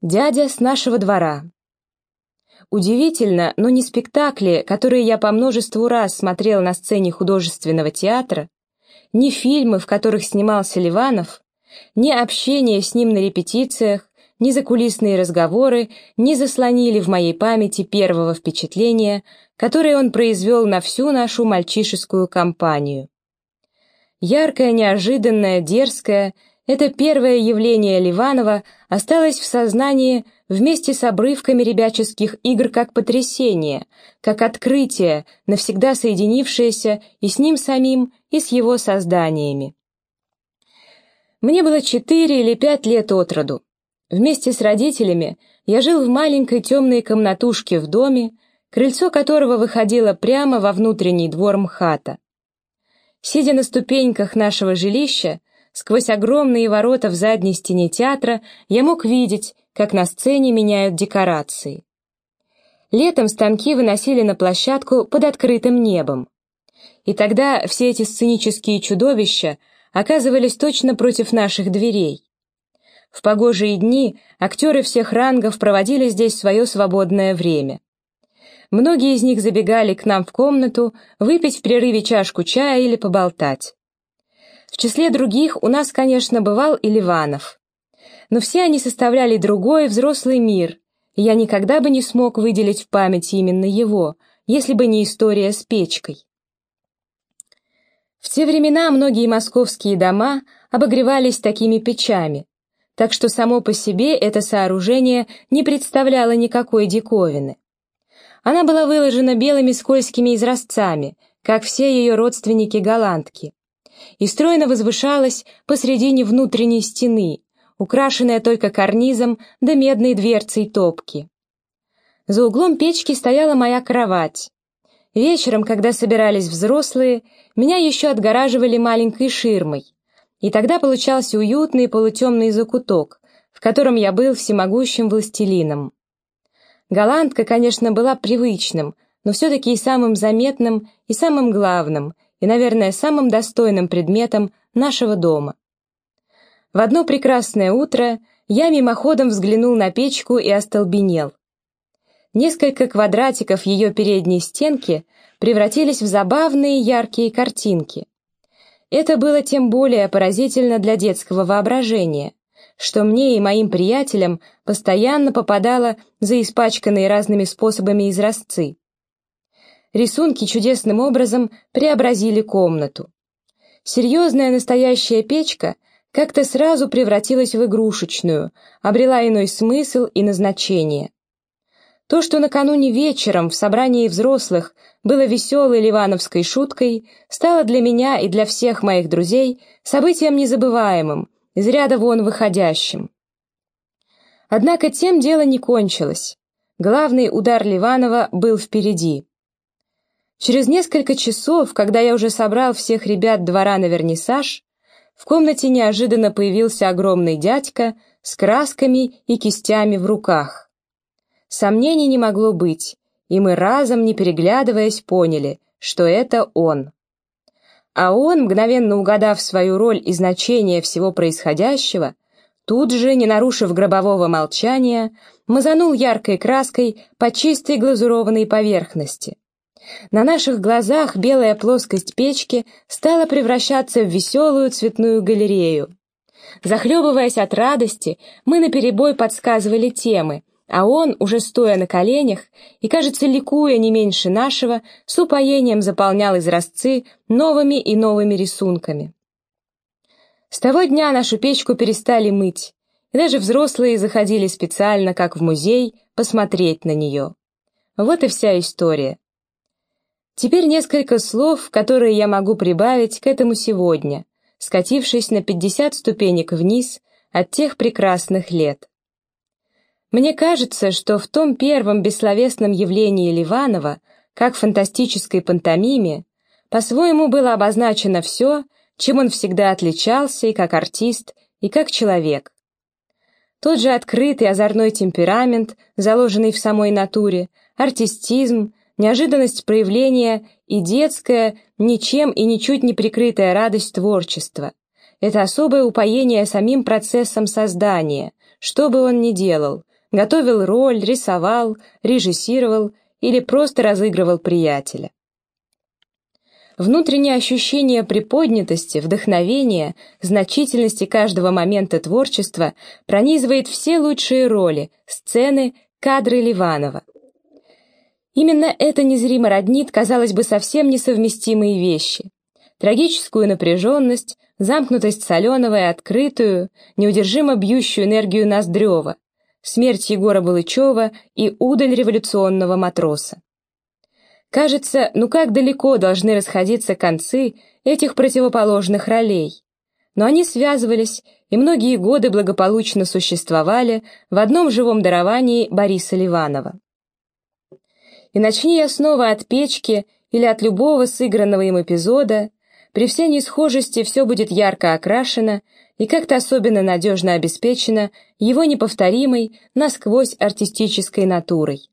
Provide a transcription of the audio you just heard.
Дядя с нашего двора. Удивительно, но ни спектакли, которые я по множеству раз смотрел на сцене художественного театра, ни фильмы, в которых снимался Ливанов, ни общение с ним на репетициях, ни закулисные разговоры не заслонили в моей памяти первого впечатления, которое он произвел на всю нашу мальчишескую компанию. Яркое, неожиданное, дерзкое — это первое явление Ливанова осталось в сознании вместе с обрывками ребяческих игр как потрясение, как открытие, навсегда соединившееся и с ним самим, и с его созданиями. Мне было четыре или пять лет от роду. Вместе с родителями я жил в маленькой темной комнатушке в доме, крыльцо которого выходило прямо во внутренний двор МХАТа. Сидя на ступеньках нашего жилища, Сквозь огромные ворота в задней стене театра я мог видеть, как на сцене меняют декорации. Летом станки выносили на площадку под открытым небом. И тогда все эти сценические чудовища оказывались точно против наших дверей. В погожие дни актеры всех рангов проводили здесь свое свободное время. Многие из них забегали к нам в комнату выпить в перерыве чашку чая или поболтать. В числе других у нас, конечно, бывал и Ливанов. Но все они составляли другой взрослый мир, и я никогда бы не смог выделить в памяти именно его, если бы не история с печкой. В те времена многие московские дома обогревались такими печами, так что само по себе это сооружение не представляло никакой диковины. Она была выложена белыми скользкими изразцами, как все ее родственники-голландки, и стройно возвышалась посредине внутренней стены, украшенная только карнизом да медной дверцей топки. За углом печки стояла моя кровать. Вечером, когда собирались взрослые, меня еще отгораживали маленькой ширмой, и тогда получался уютный полутемный закуток, в котором я был всемогущим властелином. Голландка, конечно, была привычным, но все-таки и самым заметным, и самым главным — и, наверное, самым достойным предметом нашего дома. В одно прекрасное утро я мимоходом взглянул на печку и остолбенел. Несколько квадратиков ее передней стенки превратились в забавные яркие картинки. Это было тем более поразительно для детского воображения, что мне и моим приятелям постоянно попадало за испачканные разными способами изразцы рисунки чудесным образом преобразили комнату. Серьезная настоящая печка как-то сразу превратилась в игрушечную, обрела иной смысл и назначение. То, что накануне вечером в собрании взрослых было веселой ливановской шуткой, стало для меня и для всех моих друзей событием незабываемым, из ряда вон выходящим. Однако тем дело не кончилось. Главный удар Ливанова был впереди. Через несколько часов, когда я уже собрал всех ребят двора на вернисаж, в комнате неожиданно появился огромный дядька с красками и кистями в руках. Сомнений не могло быть, и мы разом, не переглядываясь, поняли, что это он. А он, мгновенно угадав свою роль и значение всего происходящего, тут же, не нарушив гробового молчания, мазанул яркой краской по чистой глазурованной поверхности. На наших глазах белая плоскость печки стала превращаться в веселую цветную галерею. Захлебываясь от радости, мы наперебой подсказывали темы, а он, уже стоя на коленях и, кажется, ликуя не меньше нашего, с упоением заполнял изразцы новыми и новыми рисунками. С того дня нашу печку перестали мыть, и даже взрослые заходили специально, как в музей, посмотреть на нее. Вот и вся история. Теперь несколько слов, которые я могу прибавить к этому сегодня, скатившись на 50 ступенек вниз от тех прекрасных лет. Мне кажется, что в том первом бессловесном явлении Ливанова, как фантастической пантомиме, по-своему было обозначено все, чем он всегда отличался и как артист, и как человек. Тот же открытый озорной темперамент, заложенный в самой натуре, артистизм, неожиданность проявления и детская, ничем и ничуть не прикрытая радость творчества. Это особое упоение самим процессом создания, что бы он ни делал, готовил роль, рисовал, режиссировал или просто разыгрывал приятеля. Внутреннее ощущение приподнятости, вдохновения, значительности каждого момента творчества пронизывает все лучшие роли, сцены, кадры Ливанова. Именно это незримо роднит, казалось бы, совсем несовместимые вещи. Трагическую напряженность, замкнутость соленого и открытую, неудержимо бьющую энергию Ноздрева, смерть Егора Балычева и удаль революционного матроса. Кажется, ну как далеко должны расходиться концы этих противоположных ролей. Но они связывались и многие годы благополучно существовали в одном живом даровании Бориса Ливанова. И начни я снова от печки или от любого сыгранного им эпизода, при всей несхожести все будет ярко окрашено и как-то особенно надежно обеспечено его неповторимой, насквозь артистической натурой.